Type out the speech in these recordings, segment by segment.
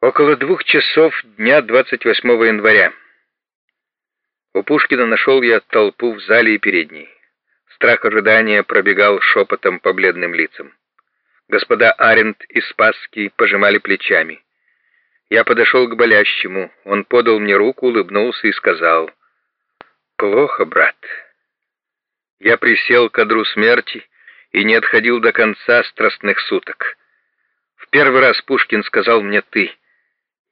Около двух часов дня 28 января. У Пушкина нашел я толпу в зале и передней. Страх ожидания пробегал шепотом по бледным лицам. Господа Аренд и Спасский пожимали плечами. Я подошел к болящему. Он подал мне руку, улыбнулся и сказал, «Плохо, брат». Я присел к одру смерти и не отходил до конца страстных суток. В первый раз Пушкин сказал мне «ты».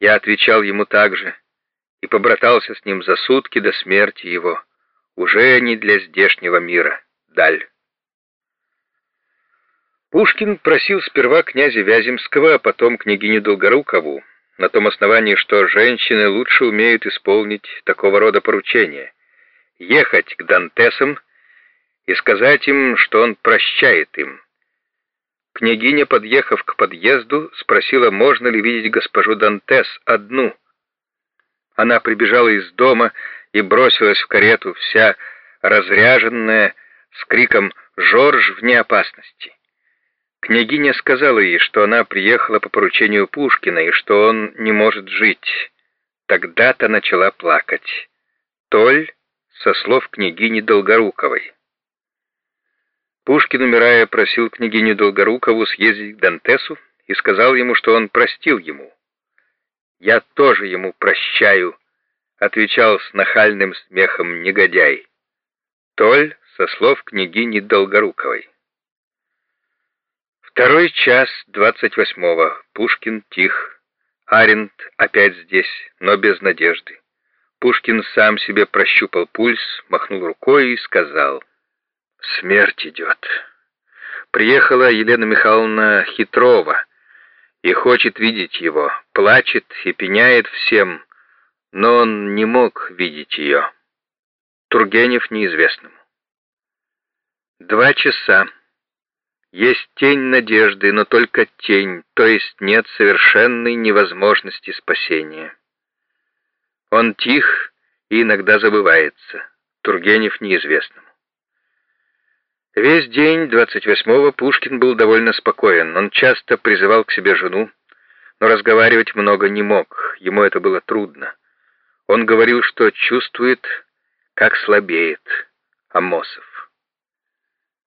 Я отвечал ему так же и побратался с ним за сутки до смерти его. Уже не для здешнего мира. Даль. Пушкин просил сперва князя Вяземского, а потом княгиню Долгорукову, на том основании, что женщины лучше умеют исполнить такого рода поручения, ехать к Дантесам и сказать им, что он прощает им, Княгиня, подъехав к подъезду, спросила, можно ли видеть госпожу Дантес одну. Она прибежала из дома и бросилась в карету, вся разряженная, с криком «Жорж вне опасности!». Княгиня сказала ей, что она приехала по поручению Пушкина и что он не может жить. Тогда-то начала плакать. Толь со слов княгини Долгоруковой. Пушкин, умирая, просил княгиню Долгорукову съездить к Дантесу и сказал ему, что он простил ему. «Я тоже ему прощаю», — отвечал с нахальным смехом негодяй. Толь со слов княгини Долгоруковой. Второй час двадцать восьмого. Пушкин тих. Аренд опять здесь, но без надежды. Пушкин сам себе прощупал пульс, махнул рукой и сказал — Смерть идет. Приехала Елена Михайловна Хитрова и хочет видеть его, плачет и пеняет всем, но он не мог видеть ее. Тургенев неизвестному. Два часа. Есть тень надежды, но только тень, то есть нет совершенной невозможности спасения. Он тих и иногда забывается. Тургенев неизвестному. Весь день 28-го Пушкин был довольно спокоен. Он часто призывал к себе жену, но разговаривать много не мог, ему это было трудно. Он говорил, что чувствует, как слабеет Амосов.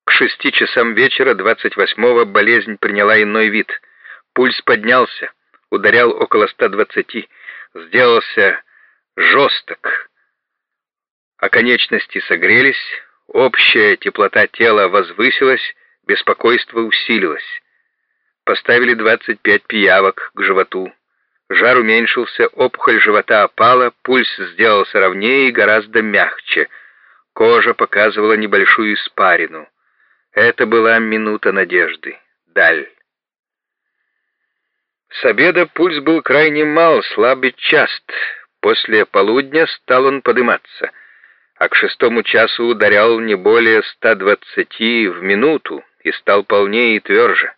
К шести часам вечера 28-го болезнь приняла иной вид. Пульс поднялся, ударял около 120, сделался жесток, а конечности согрелись, Общая теплота тела возвысилась, беспокойство усилилось. Поставили 25 пиявок к животу. Жар уменьшился, опухоль живота опала, пульс сделался ровнее и гораздо мягче. Кожа показывала небольшую испарину. Это была минута надежды. Даль. С обеда пульс был крайне мал, слабый част. После полудня стал он подниматься — а к шестому часу ударял не более 120 в минуту и стал полнее и тверже.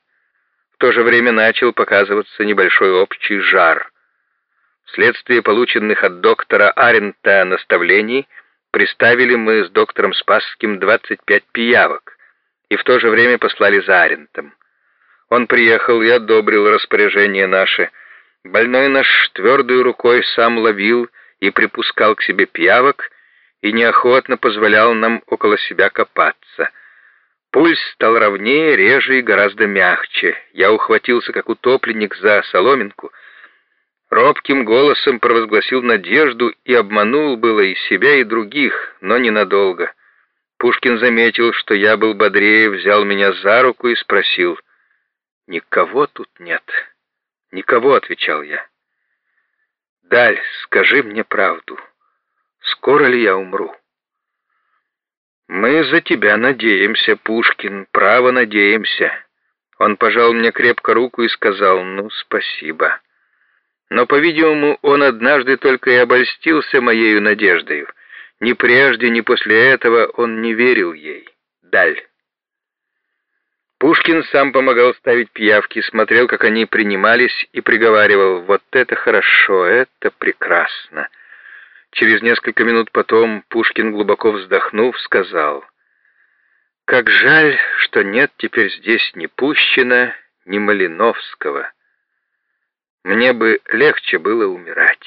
В то же время начал показываться небольшой общий жар. Вследствие полученных от доктора Арента наставлений приставили мы с доктором Спасским 25 пиявок и в то же время послали за Арентом. Он приехал и одобрил распоряжение наше. Больной наш твердой рукой сам ловил и припускал к себе пиявок, и неохотно позволял нам около себя копаться. Пульс стал ровнее, реже и гораздо мягче. Я ухватился, как утопленник, за соломинку, робким голосом провозгласил надежду и обманул было и себя, и других, но ненадолго. Пушкин заметил, что я был бодрее, взял меня за руку и спросил. «Никого тут нет». «Никого», — отвечал я. «Даль, скажи мне правду». Скоро ли я умру? Мы за тебя надеемся, Пушкин, право надеемся. Он пожал мне крепко руку и сказал, ну, спасибо. Но, по-видимому, он однажды только и обольстился моею надеждою. Ни прежде, ни после этого он не верил ей. Даль. Пушкин сам помогал ставить пиявки, смотрел, как они принимались, и приговаривал, вот это хорошо, это прекрасно. Через несколько минут потом Пушкин, глубоко вздохнув, сказал, «Как жаль, что нет теперь здесь ни Пущина, ни Малиновского». мне бы легче было умирать.